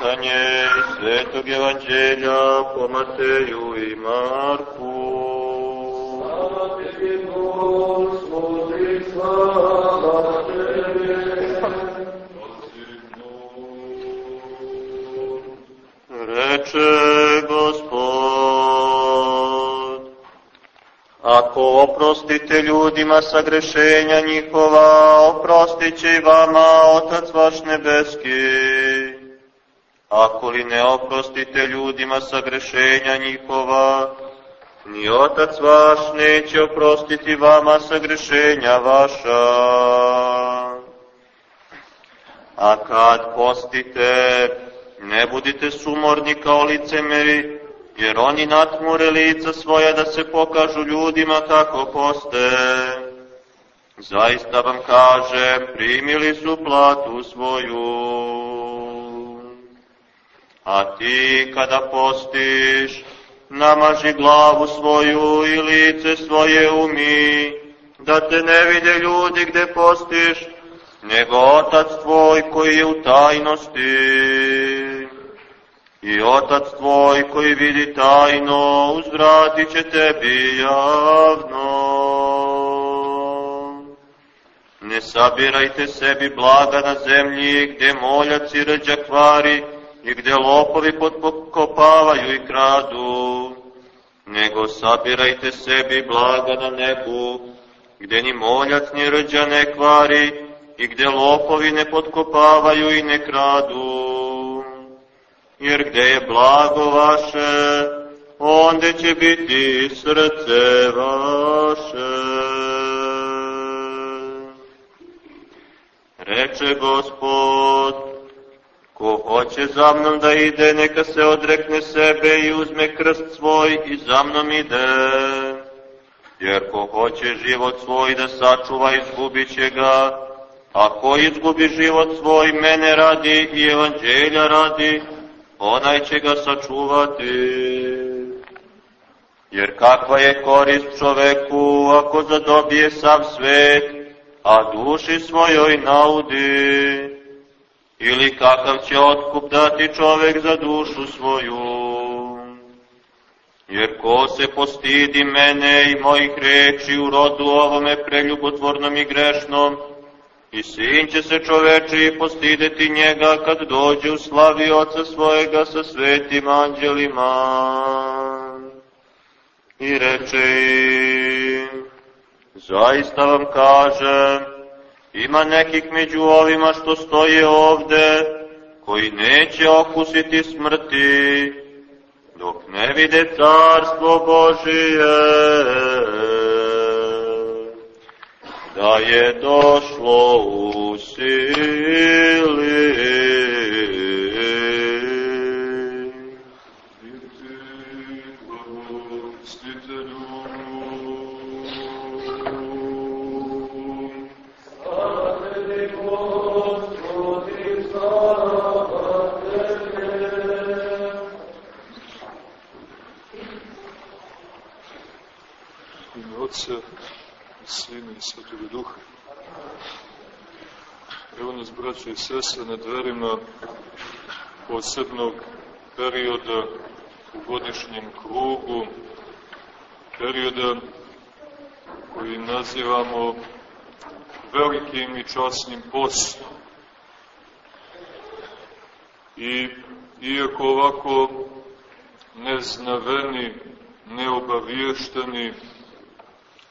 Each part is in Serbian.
Čitanje Svetog Evanđelja po Mateju i Marku. Slava tebi, Gospodi, slava tebi. Reče Gospod, ako oprostite ljudima sagrešenja njihova, oprostit će i vama Otac vaš nebeski. Ako li ne oprostite ljudima sagrešenja njihova, ni Otac vaš neće oprostiti vama sagrešenja vaša. A kad postite, ne budite sumorni kao licemeri, jer oni natmure lica svoja da se pokažu ljudima kako poste. Zaista vam kažem, primili su platu svoju. A ti kada postiš, namaži glavu svoju i lice svoje umi, da te ne vide ljudi gde postiš, nego Otac tvoj koji je u tajnosti. I Otac tvoj koji vidi tajno, uzvratit će tebi javno. Ne sabirajte sebi blaga na zemlji gde moljac i rđa kvari i gde lopovi podkopavaju i kradu, nego sabirajte sebi blaga na nebu gde ni moljac ni rđa ne kvari i gde lopovi ne podkopavaju i ne kradu. Jer gde je blago vaše, onda će biti srce vaše. Reče Gospod, ko hoće za mnom da ide, neka se odrekne sebe i uzme krst svoj i za mnom ide. Jer ko hoće život svoj da sačuva, izgubit će ga, a ko izgubi život svoj, mene radi i evanđelja radi, onaj će ga sačuvati. Jer kakva je korist čoveku ako zadobije sav svet, a duši svojoj naudi? Ili kakav će otkup dati čovek za dušu svoju? Jer ko se postidi mene i mojih reči u rodu ovome preljubotvornom i grešnom, i sin će se čoveči postideti njega kad dođe u slavi oca svojega sa svetim anđelima. I reče im, zaista vam kažem, ima nekih među ovima što stoje ovde, koji neće okusiti smrti, dok ne vide carstvo Božije da je došlo u sili. Slava tebi, Gospodi, slava tebi. ime Otca, i Sina i Svetoga Duha. Evo nas, sese, na dverima posebnog perioda u godišnjem krugu, perioda koji nazivamo velikim i časnim postom. I iako ovako neznaveni, neobaviješteni,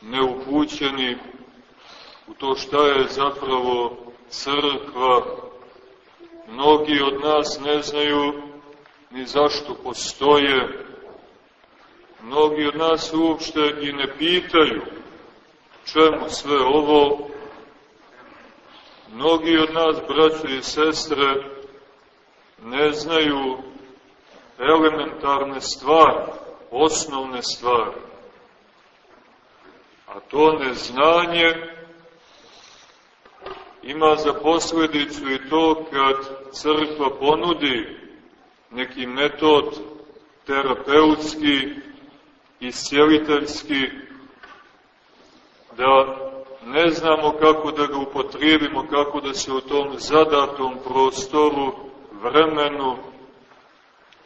neupućeni u to šta je zapravo crkva, mnogi od nas ne znaju ni zašto postoje, mnogi od nas uopšte i ne pitaju čemu sve ovo, mnogi od nas, braćo i sestre, ne znaju elementarne stvari, osnovne stvari. A to neznanje ima za posledicu i to kad crkva ponudi neki metod terapeutski, iscijeliteljski, da ne znamo kako da ga upotrijebimo, kako da se u tom zadatom prostoru, vremenu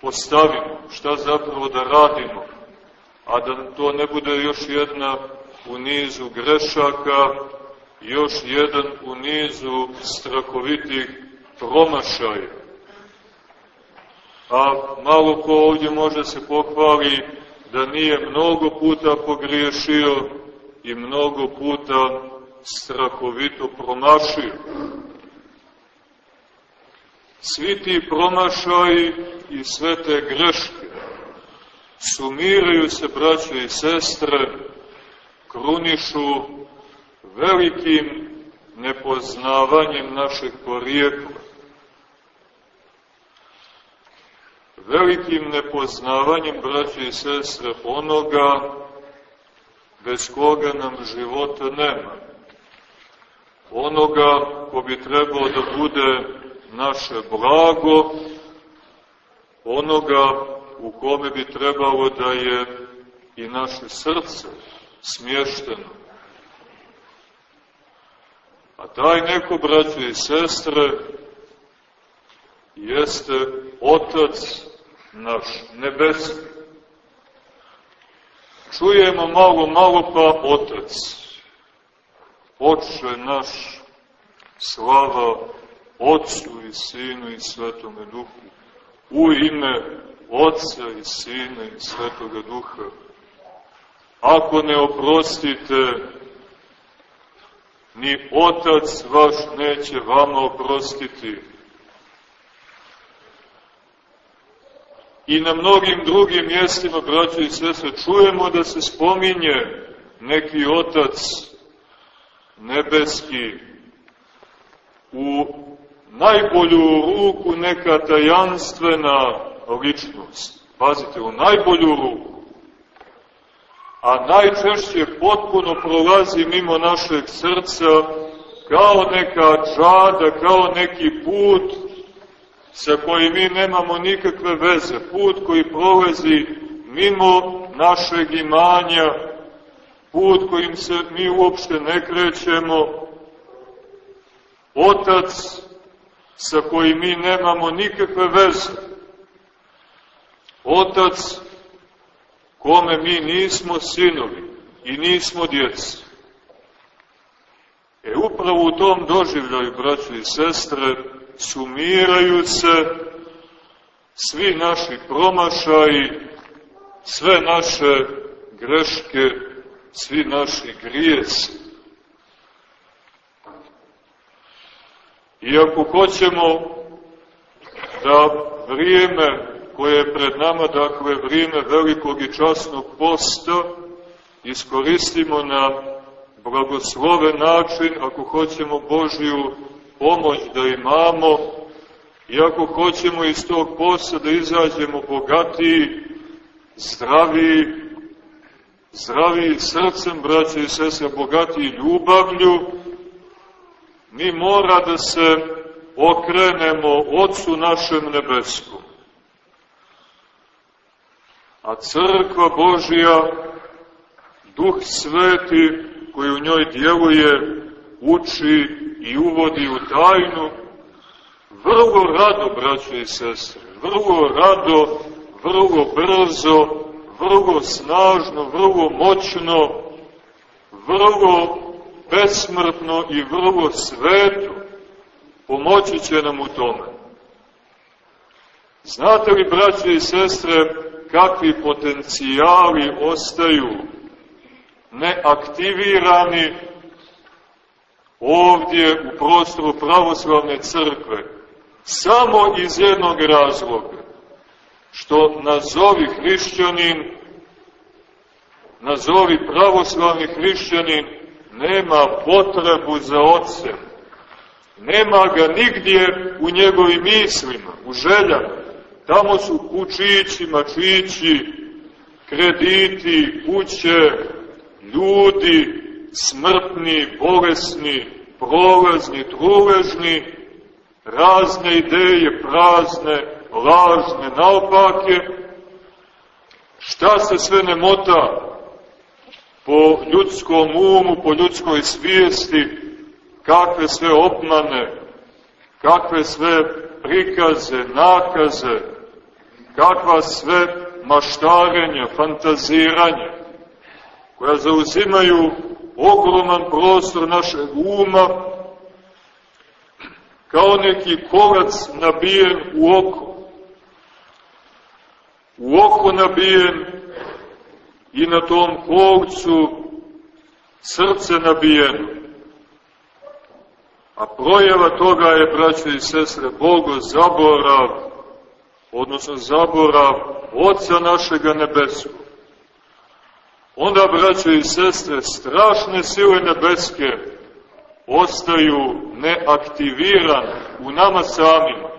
postavimo, šta zapravo da radimo, a da to ne bude još jedna u nizu grešaka, još jedan u nizu strahovitih promašaja. A malo ko ovdje može se pohvali da nije mnogo puta pogriješio i mnogo puta strahovito promašio. Svi ti promašaji i sve te greške sumiraju se, braćo i sestre, krunišu velikim nepoznavanjem našeg porijekla. Velikim nepoznavanjem, braće i sestre, onoga bez koga nam života nema. Onoga ko bi trebao da bude naše blago, onoga u kome bi trebalo da je i naše srce smješteno. A taj neko, braćo i sestre, jeste Otac naš nebeski. Čujemo malo, malo pa Otac. Oče naš, slava Otcu i Sinu i Svetome Duhu. U ime Otca i Sina i Svetoga Duha. Ako ne oprostite, ni Otac vaš neće vama oprostiti. I na mnogim drugim mjestima, braćo i sese, čujemo da se spominje neki Otac nebeski u najbolju ruku neka tajanstvena ličnost. Pazite, u najbolju ruku. A najčešće potpuno prolazi mimo našeg srca kao neka džada, kao neki put sa kojim mi nemamo nikakve veze. Put koji prolazi mimo našeg imanja, put kojim se mi uopšte ne krećemo, otac sa kojim mi nemamo nikakve veze. Otac kome mi nismo sinovi i nismo djeci. E upravo u tom doživljaju, braći i sestre, sumiraju se svi naši promašaji, sve naše greške, svi naši grijesi. I ako hoćemo da vrijeme koje je pred nama, dakle, vrijeme velikog i časnog posta, iskoristimo na blagosloven način, ako hoćemo Božju pomoć da imamo, i ako hoćemo iz tog posta da izađemo bogatiji, zdraviji, zdraviji srcem, braće i sestre, bogatiji ljubavlju, mi mora da se okrenemo Otcu našem nebeskom. A crkva Božija, Duh Sveti koji u njoj djeluje, uči i uvodi u tajnu, vrlo rado, braće i sestre, vrlo rado, vrlo brzo, vrlo snažno, vrlo moćno, vrlo besmrtno i vrlo sveto pomoći će nam u tome. Znate li, braće i sestre, kakvi potencijali ostaju neaktivirani ovdje u prostoru pravoslavne crkve, samo iz jednog razloga, što nazovi hrišćanin, nazovi pravoslavni hrišćanin, nema potrebu za ocem, nema ga nigdje u njegovim mislima, u željama, Tamo su kučići, mačići, krediti, kuće, ljudi, smrtni, bolesni, prolazni, truležni, razne ideje, prazne, lažne, naopake, šta se sve ne mota po ljudskom umu, po ljudskoj svijesti, kakve sve obmane, kakve sve prikaze, nakaze, kakva sve maštarenja, fantaziranja, koja zauzimaju ogroman prostor našeg uma, kao neki kolac nabijen u oko. U oko nabijen i na tom kolcu srce nabijeno. A projeva toga je, braće i sestre, Bogo zaborav, odnosno zaborav Otca našega nebeskog. Onda, braće i sestre, strašne sile nebeske ostaju neaktivirane u nama samima.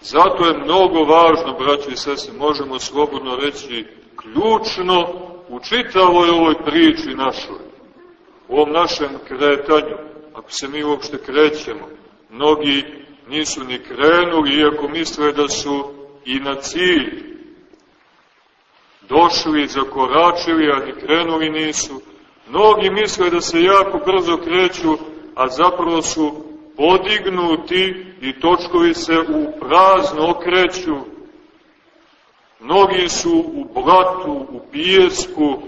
Zato je mnogo važno, braći i sese, možemo slobodno reći, ključno u čitavoj ovoj priči našoj, u ovom našem kretanju, ako se mi uopšte krećemo. Mnogi nisu ni krenuli, iako misle da su i na cilj došli, zakoračili, a ni krenuli nisu. Mnogi misle da se jako brzo kreću, a zapravo su podignuti i točkovi se u prazno okreću. Mnogi su u blatu, u pijesku,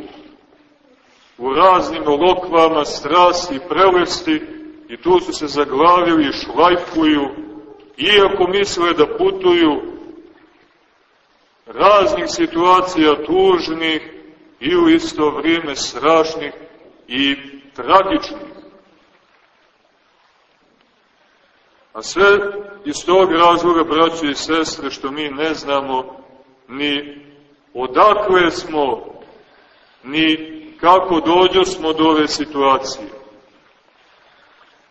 u raznim lokvama strasti i prelesti i tu su se zaglavili i iako misle da putuju raznih situacija tužnih i u isto vrijeme strašnih i tragičnih. A sve iz tog razloga, braće i sestre, što mi ne znamo ni odakle smo, ni kako dođo smo do ove situacije.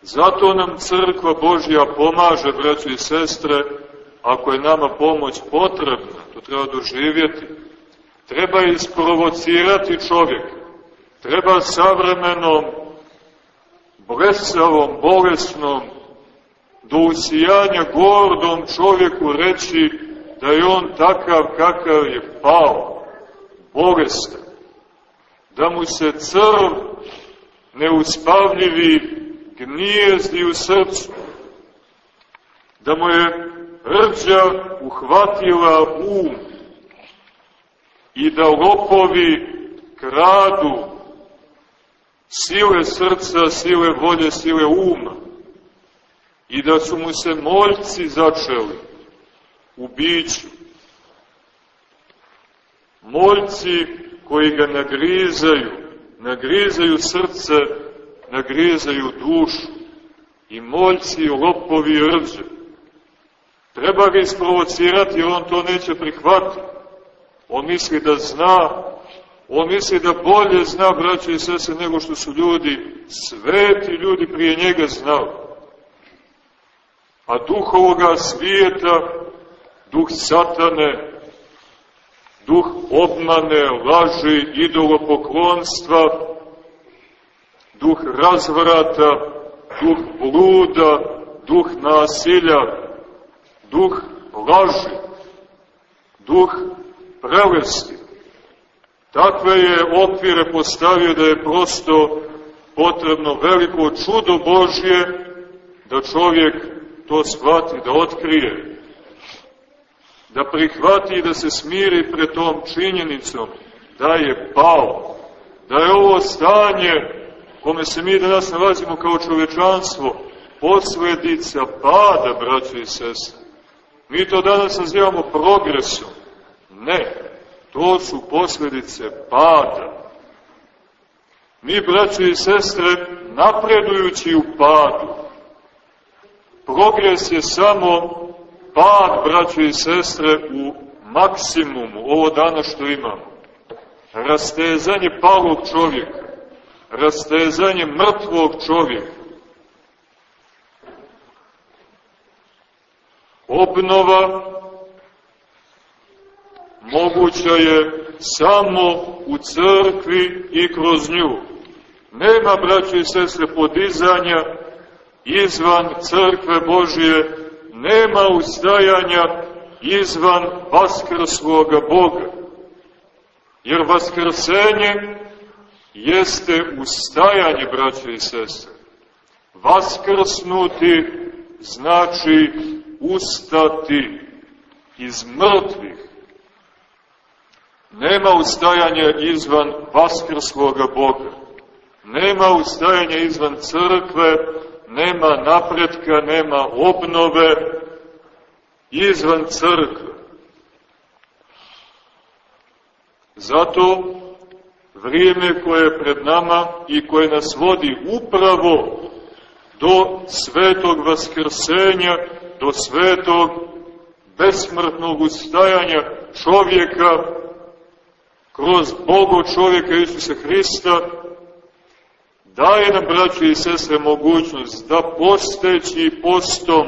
Zato nam crkva Božja pomaže, braće i sestre, ako je nama pomoć potrebna, to treba doživjeti. Treba isprovocirati čovjeka. Treba savremenom, blesavom, bolesnom, do usijanja gordom čovjeku reći da je on takav kakav je pao, bolestan, da mu se crv neuspavljivi gnijezdi u srcu, da mu je rđa uhvatila um i da lopovi kradu sile srca, sile volje, sile uma i da su mu se moljci začeli u biću. Moljci koji ga nagrizaju, nagrizaju srce, nagrizaju dušu i moljci lopovi rđe. Treba ga isprovocirati, on to neće prihvatiti. On misli da zna, on misli da bolje zna, braće i sese, nego što su ljudi, sveti ljudi prije njega znali. A duh ovoga svijeta, duh satane, duh obmane, laži, idolopoklonstva, duh razvrata, duh bluda, duh nasilja, duh laži, duh prelesti. Takve je okvire postavio da je prosto potrebno veliko čudo Božje da čovjek to shvati, da otkrije, da prihvati i da se smiri pred tom činjenicom da je pao, da je ovo stanje kome se mi danas nalazimo kao čovečanstvo posledica pada, braćo i sestre. Mi to danas nazivamo progresom. Ne, to su posljedice pada. Mi, braći i sestre, napredujući u padu. Progres je samo pad, braći i sestre, u maksimumu, ovo dana što imamo. Rastezanje palog čovjeka, rastezanje mrtvog čovjeka. Obnova moguća je samo u crkvi i kroz nju. Nema, braći i sestre, podizanja izvan crkve Božije, nema ustajanja izvan vaskrsloga Boga. Jer vaskrsenje jeste ustajanje, braće i sestre. Vaskrsnuti znači ustati iz mrtvih. Nema ustajanja izvan vaskrsloga Boga. Nema ustajanja izvan crkve, nema napretka, nema obnove izvan crkve. Zato vrijeme koje je pred nama i koje nas vodi upravo do svetog vaskrsenja, do svetog besmrtnog ustajanja čovjeka kroz Bogo čovjeka Isusa Hrista, daje nam, braći i sestre, mogućnost da posteći postom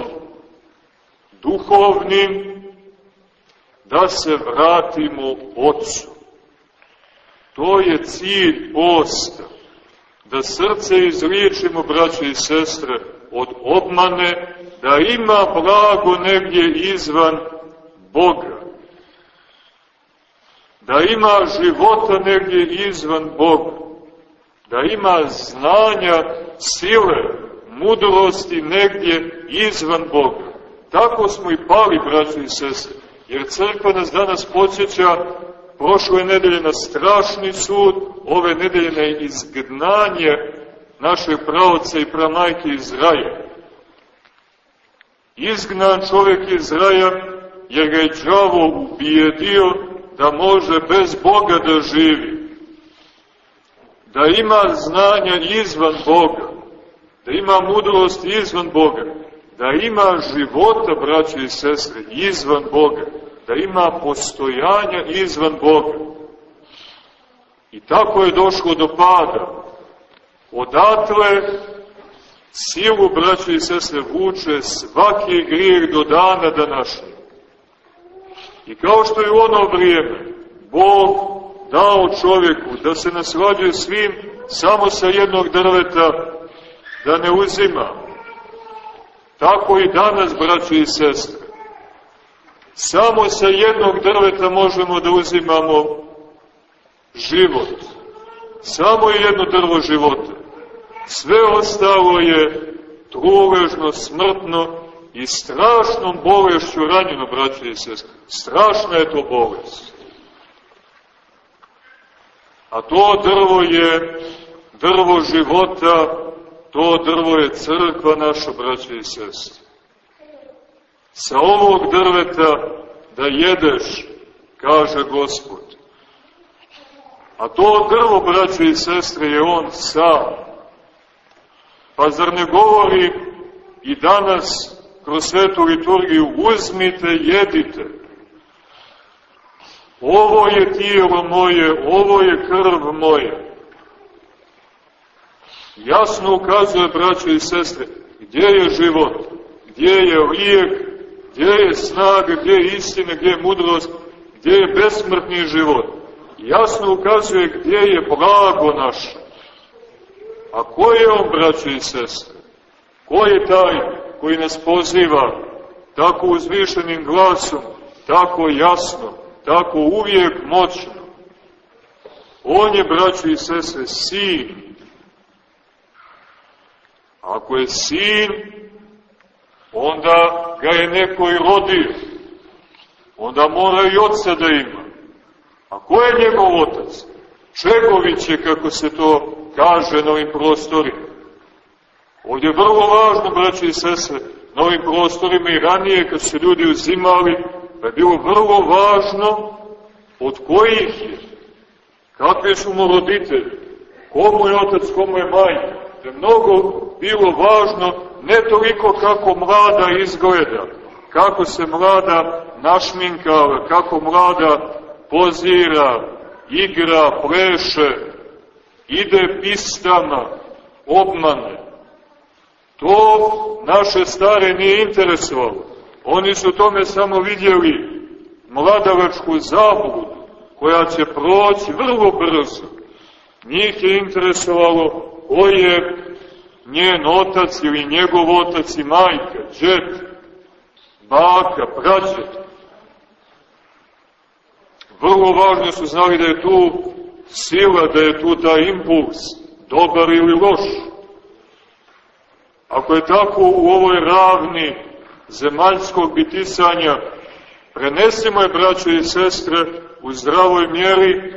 duhovnim, da se vratimo Otcu. To je cilj posta, da srce izliječimo, braće i sestre, od obmane, da ima blago negdje izvan Boga, da ima života negdje izvan Boga, da ima znanja, sile, mudrosti negdje izvan Boga. Tako smo i pali, braći i sestre, jer crkva nas danas podsjeća prošle nedelje na strašni sud, ove nedelje na izgnanje našeg pravca i pramajke iz raja. Izgnan čovjek iz raja, jer ga je džavo ubijedio da može bez Boga da živi. Da ima znanja izvan Boga, da ima mudrost izvan Boga, da ima života, braće i sestre, izvan Boga, da ima postojanja izvan Boga. I tako je došlo do pada. Odatle silu, braće i sestre, vuče svaki grijeh do dana današnjeg. I kao što je u ono vrijeme Bog dao čovjeku da se naslađuje svim samo sa jednog drveta, da ne uzima, tako i danas, braće i sestre, Samo sa jednog drveta možemo da uzimamo život. Samo je jedno drvo života. Sve ostalo je truležno, smrtno i strašnom bolešću ranjeno, braće i sestre. Strašna je to bolest. A to drvo je drvo života, to drvo je crkva naša, braće i sestre sa ovog drveta da jedeš, kaže Gospod. A to drvo, braće i sestre, je on sam. Pa zar ne govori i danas kroz svetu liturgiju uzmite, jedite. Ovo je tijelo moje, ovo je krv moje. Jasno ukazuje, braće i sestre, gdje je život, gdje je lijek, Gdje je snaga, gdje je istina, gdje je mudrost, gdje je besmrtni život. Jasno ukazuje gdje je blago naše. A ko je on, braćo i sestre? Ko je taj koji nas poziva tako uzvišenim glasom, tako jasno, tako uvijek moćno? On je, braćo i sestre, sin. Ako je sin, onda ga je neko i rodio. Onda mora i oca da ima. A ko je njegov otac? Čegović je, kako se to kaže na ovim prostorima. Ovdje je vrlo važno, braći i sese, na ovim prostorima i ranije, kad se ljudi uzimali, da je bilo vrlo važno od kojih je, kakve su mu roditelji, komu je otac, komu je majka. Da je mnogo bilo važno ne toliko kako mlada izgleda, kako se mlada našminkava, kako mlada pozira, igra, pleše, ide pistama, obmane. To naše stare nije interesovalo. Oni su tome samo vidjeli mladavačku zabludu, koja će proći vrlo brzo. Njih je interesovalo ko je njen otac ili njegov otac i majka, džet, baka, praćet. Vrlo važno su znali da je tu sila, da je tu taj impuls, dobar ili loš. Ako je tako u ovoj ravni zemaljskog bitisanja, Prenesimo je, braćo i sestre, u zdravoj mjeri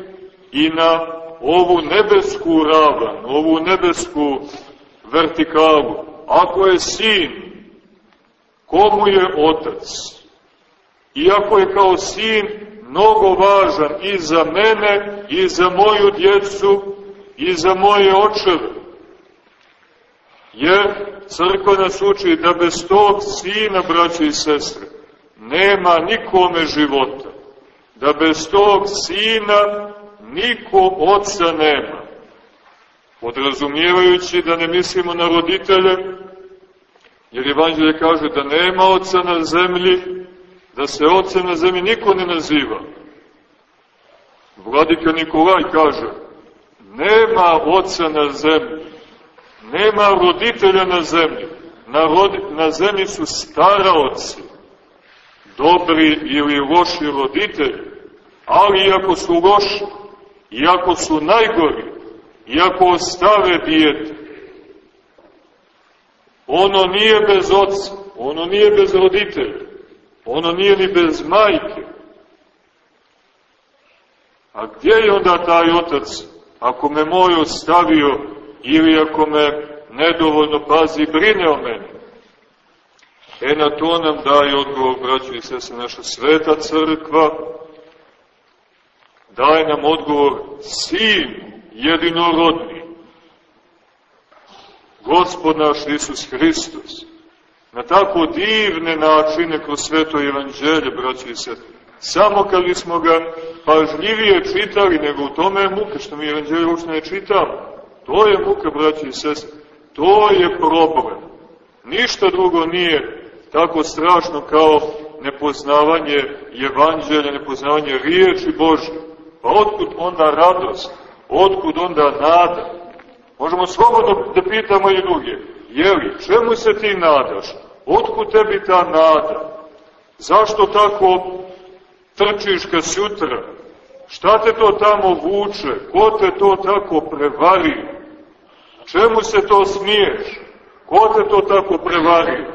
i na ovu nebesku ravan, ovu nebesku vertikalu. Ako je sin, komu je otac? Iako je kao sin mnogo važan i za mene, i za moju djecu, i za moje očeve. Jer crkva nas uči da bez tog sina, braće i sestre, nema nikome života. Da bez tog sina niko oca nema. Podrazumijevajući da ne mislimo na roditelje, jer Evanđelje kaže da nema oca na zemlji, da se oca na zemlji niko ne naziva. Vladika Nikolaj kaže, nema oca na zemlji, nema roditelja na zemlji, na, rodi, na zemlji su staraoci, dobri ili loši roditelji, ali iako su loši, iako su najgori, iako ostave dijete, ono nije bez oca, ono nije bez roditelja, ono nije ni bez majke. A gdje je onda taj otac, ako me moj ostavio ili ako me nedovoljno pazi brine o meni? E na to nam daje odgovor, braćo i sese, naša sveta crkva, daje nam odgovor sin jedinorodni, Gospod naš Isus Hristos, na tako divne načine kroz sveto evanđelje, braći i. Samo kad smo ga pažljivije čitali, nego u tome je muka, što mi evanđelje uopšte ne čitamo. To je muka, braći i. To je problem. Ništa drugo nije tako strašno kao nepoznavanje evanđelja, nepoznavanje riječi Bože. Pa otkud onda radost? Otkud onda nada? Možemo slobodno da pitamo i druge. Jeli, čemu se ti nadaš? Otkud tebi ta nada? Zašto tako trčiš ka sutra? Šta te to tamo vuče? Ko te to tako prevari? Čemu se to smiješ? Ko te to tako prevari?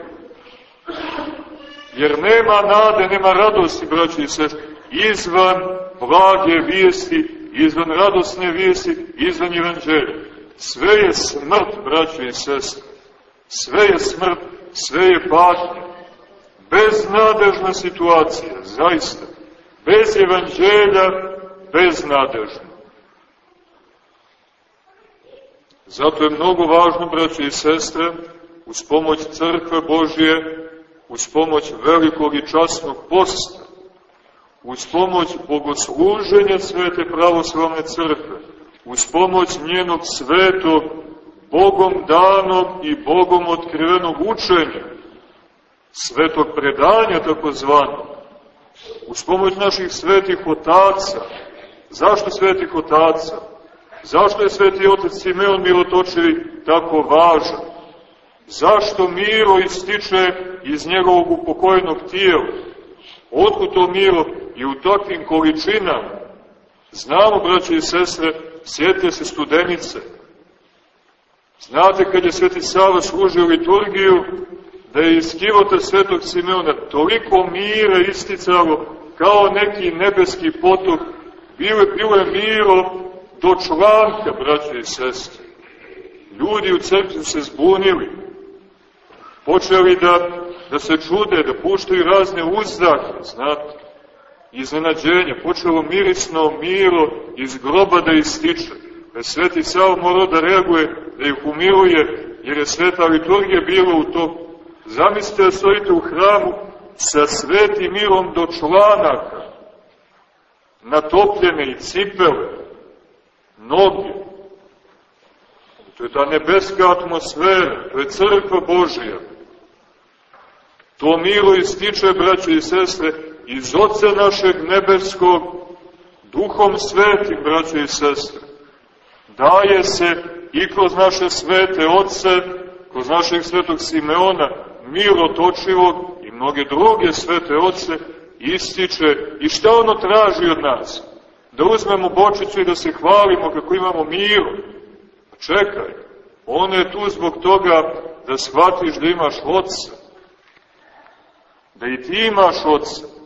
Jer nema nade, nema radosti, braći i sestri, izvan blage vijesti, izvan radosne vijesti, izvan evanđelja. Sve je smrt, braći i sestri. Sve je smrt, sve je patnja. Beznadežna situacija, zaista. Bez evanđelja, beznadežna. Zato je mnogo važno, braći i sestre, uz pomoć crkve Božije, uz pomoć velikog i časnog posta, uz pomoć bogosluženja svete pravoslavne crkve, uz pomoć njenog svetog, Bogom danog i Bogom otkrivenog učenja, svetog predanja takozvano, uz pomoć naših svetih otaca. Zašto svetih otaca? Zašto je sveti otac Simeon Mirotočevi tako važan? Zašto miro ističe iz njegovog upokojenog tijela? Otkud to miro i u takvim količinama? Znamo, braće i sestre, sjetite se studenice. Znate kad je Sveti Sava služio liturgiju, da je iz kivota Svetog Simeona toliko mira isticalo kao neki nebeski potok, bilo, bilo je miro do članka, braće i sestre. Ljudi u crkvi se zbunili, počeli da, da se čude, da puštaju razne uzdahe, znate, iznenađenja, počelo mirisno miro iz groba da ističe. Da Sveti Savo morao da reaguje, da ih umiruje, jer je sveta liturgija bila u to. Zamislite da stojite u hramu sa svetim mirom do članaka, natopljene i cipele, noge. To je ta nebeska atmosfera, to je crkva Božija. To milo ističe, braće i sestre, iz Otca našeg nebeskog, duhom svetim, braće i sestre. Daje se i kroz naše svete Otce, kroz našeg svetog Simeona, milo točivog i mnoge druge svete Otce, ističe i šta ono traži od nas? Da uzmemo bočicu i da se hvalimo kako imamo miru. Čekaj, ono je tu zbog toga da shvatiš da imaš Otca, da i ti imaš Otca,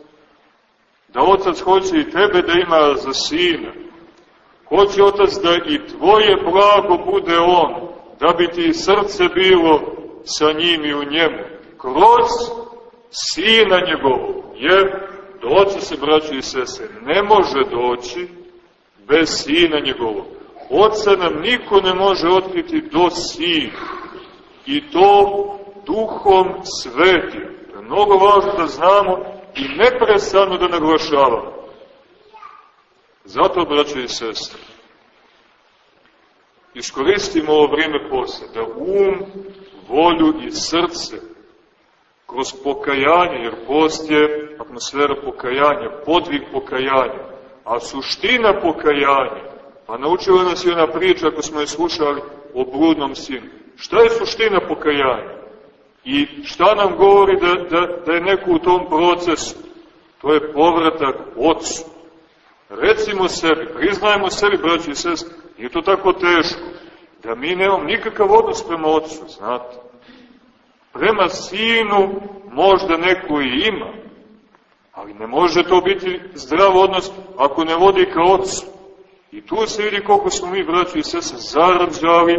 da otac hoće i tebe da ima za sina. Hoće otac da i tvoje blago bude on, da bi ti srce bilo sa njim i u njemu. Kroz sina njegovog. Jer do oca se, braćo i sese, ne može doći bez sina njegovog. Oca nam niko ne može otkriti do sina. I to duhom svetim. Mnogo važno da znamo i neprestano da naglašavamo. Zato, braćo i sestre, iskoristimo ovo vrijeme posle, da um, volju i srce kroz pokajanje, jer post je atmosfera pokajanja, podvig pokajanja, a suština pokajanja, pa naučila nas i ona priča, ako smo je slušali, o bludnom sinu. Šta je suština pokajanja? I šta nam govori da, da, da je neko u tom procesu? To je povratak ocu. Recimo sebi, priznajemo sebi, braći i sest, nije to tako teško, da mi nemamo nikakav odnos prema ocu, znate. Prema sinu možda neko i ima, ali ne može to biti zdrav odnos ako ne vodi ka ocu. I tu se vidi koliko smo mi, braći i sese, zarađali,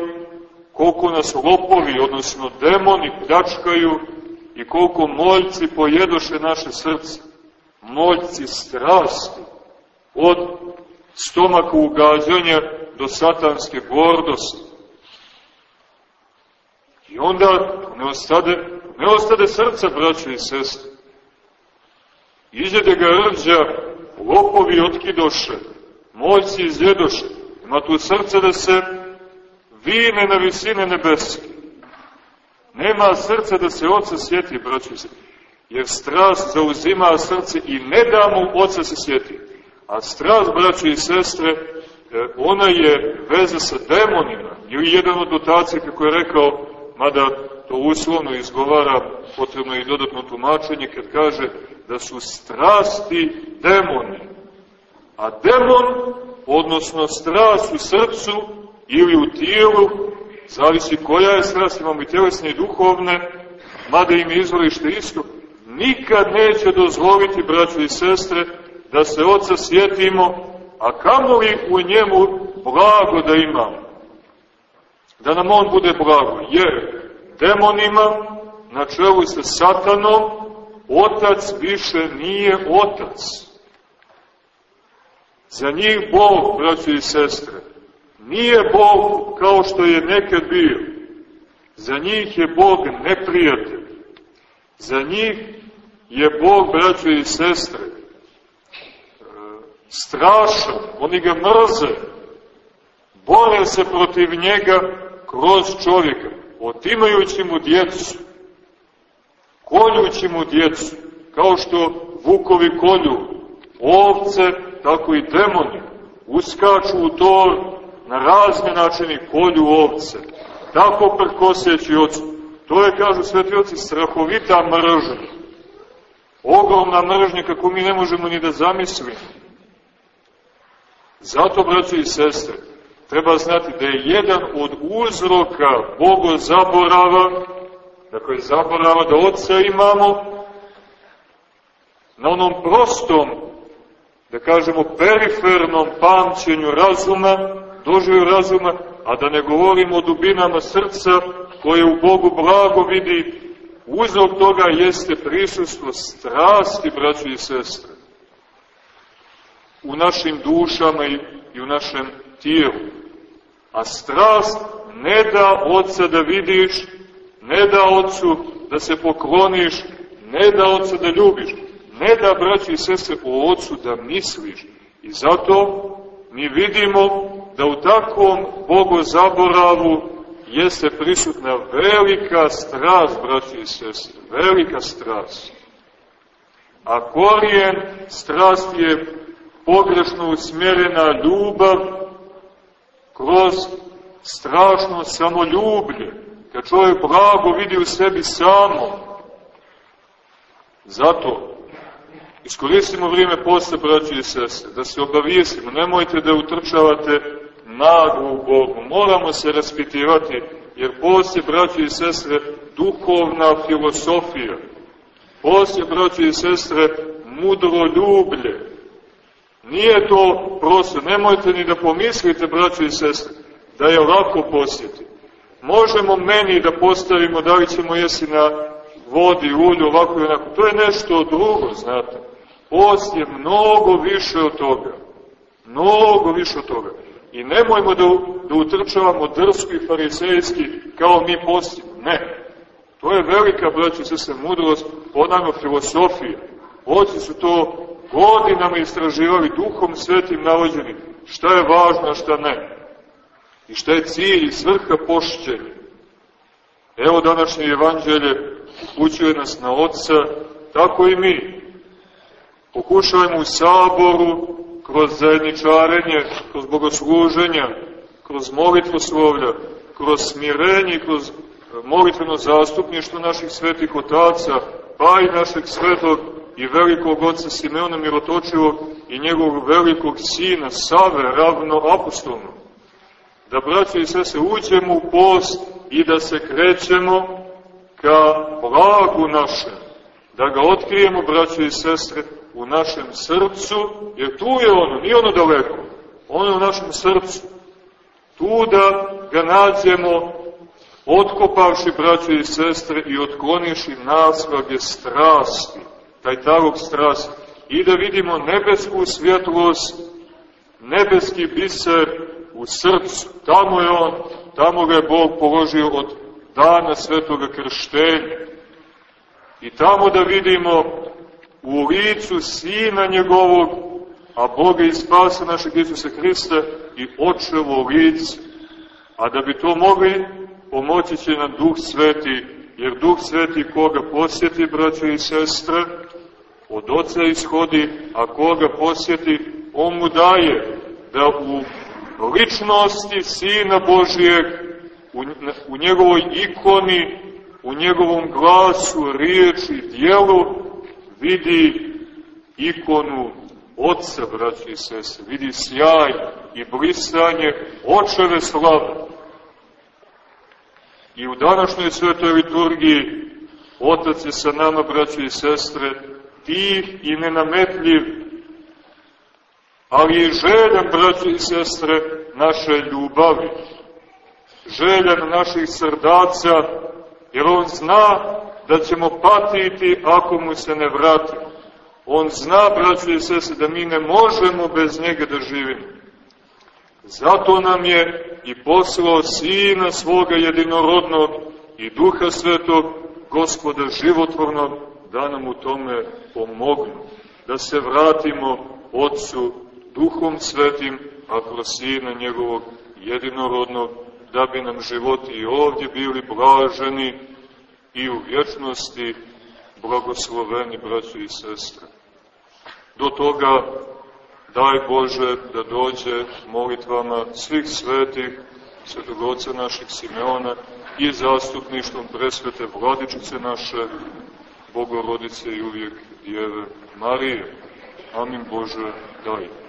koliko nas lopovi, odnosno demoni, pljačkaju i koliko moljci pojedoše naše srce. Moljci strasti, od stomaka ugađanja do satanske gordosti. I onda ne ostade, ne ostade srca, braće i sestre. Iđede ga rđa, lopovi otkidoše, moljci izjedoše. Ima tu srce da se vine na visine nebeske. Nema srca da se oca sjeti, braći se, jer strast zauzima srce i ne da mu oca se sjeti. A strast, braći i sestre, e, ona je veza sa demonima. I jedan od dotacija, kako je rekao, mada to uslovno izgovara, potrebno je i dodatno tumačenje, kad kaže da su strasti demoni. A demon, odnosno strast u srcu, ili u tijelu, zavisi koja je strast, imamo i tjelesne i duhovne, mada im je izvorište isto, nikad neće dozvoliti, braćo i sestre, da se oca sjetimo, a kamoli u njemu blago da imamo. Da nam on bude blago, jer demonima, na čelu sa satanom, otac više nije otac. Za njih Bog, braćo i sestre, Nije Bog kao što je nekad bio. Za njih je Bog neprijatelj. Za njih je Bog, braćo i sestre, e, strašan. Oni ga mrze. Bore se protiv njega kroz čovjeka, otimajući mu djecu, koljući mu djecu, kao što vukovi kolju ovce, tako i demoni uskaču u to na razne načini kolju ovce, tako prkoseći ocu. To je, kažu sveti oci, strahovita mržnja. Ogromna mržnja kako mi ne možemo ni da zamislimo. Zato, braći i sestre, treba znati da je jedan od uzroka Bogo zaborava, dakle zaborava da oca imamo, na onom prostom, da kažemo perifernom pamćenju razuma, doživaju razuma, a da ne govorimo o dubinama srca koje u Bogu blago vidi, uzrok toga jeste prisustvo strasti, braći i sestre, u našim dušama i, u našem tijelu. A strast ne da oca da vidiš, ne da ocu da se pokloniš, ne da oca da ljubiš, ne da, braći i sestre, o ocu da misliš. I zato mi vidimo da u takvom bogozaboravu jeste prisutna velika strast, braći i sestri, velika strast. A korijen strast je pogrešno usmjerena ljubav kroz strašno samoljublje, kad čovjek blago vidi u sebi samo. Zato iskoristimo vrijeme posle, braći i sestre, da se obavijesimo, nemojte da utrčavate naglu u Bogu. Moramo se raspitivati, jer poslije, braći i sestre, duhovna filosofija, poslije, braći i sestre, mudro ljublje, Nije to prosto, nemojte ni da pomislite, braćo i sestre, da je lako posjeti. Možemo meni da postavimo da li ćemo jesi na vodi, ulju, ovako i onako. To je nešto drugo, znate. Post je mnogo više od toga. Mnogo više od toga. I nemojmo da, da utrčavamo drsko i farisejski kao mi postimo. Ne. To je velika, braću, sve se mudrost, podano filosofija. Oci su to godinama istraživali, duhom svetim navođeni, šta je važno, šta ne. I šta je cilj i svrha pošćenja. Evo današnje evanđelje upućuje nas na Otca, tako i mi. Pokušajmo u saboru, kroz zajedničarenje, kroz bogosluženja, kroz molitvoslovlja, kroz smirenje, kroz molitveno zastupništvo naših svetih otaca, pa i našeg svetog i velikog oca Simeona Mirotočivog i njegovog velikog sina Save, ravno apostolnog. Da, braće i sese, uđemo u post i da se krećemo ka blagu našem, da ga otkrijemo, braće i sestre, u našem srcu, jer tu je ono, nije ono daleko, ono je u našem srcu. Tu da ga nađemo, otkopavši, braće i sestre, i otkloniši naslage strasti, taj talog strasti, i da vidimo nebesku svjetlost, nebeski biser u srcu. Tamo je on, tamo ga je Bog položio od dana svetoga krštenja. I tamo da vidimo u licu Sina njegovog, a Boga i spasa našeg Isusa Hrista i očevo lice. A da bi to mogli, pomoći će nam Duh Sveti, jer Duh Sveti koga posjeti, braće i sestre, od Oca ishodi, a koga posjeti, on mu daje da u ličnosti Sina Božijeg, u njegovoj ikoni, u njegovom glasu, riječi, dijelu, vidi ikonu Otca, braći i sese, vidi sjaj i brisanje očeve slave. I u današnjoj svetoj liturgiji Otac je sa nama, braći i sestre, tih i nenametljiv, ali je željan, braći i sestre, naše ljubavi, željan naših srdaca, jer on zna da ćemo patiti ako mu se ne vratimo. On zna, braći i sese, da mi ne možemo bez njega da živimo. Zato nam je i poslao Sina svoga jedinorodnog i Duha Svetog, Gospoda životvornog, da nam u tome pomognu, da se vratimo Otcu Duhom Svetim, a kroz Sina njegovog jedinorodnog, da bi nam životi i ovdje bili blaženi i u vječnosti blagosloveni, braći i sestre. Do toga, daj Bože da dođe molitvama svih svetih, svetog oca naših Simeona i zastupništvom presvete vladičice naše, Bogorodice i uvijek Djeve Marije. Amin Bože, daj.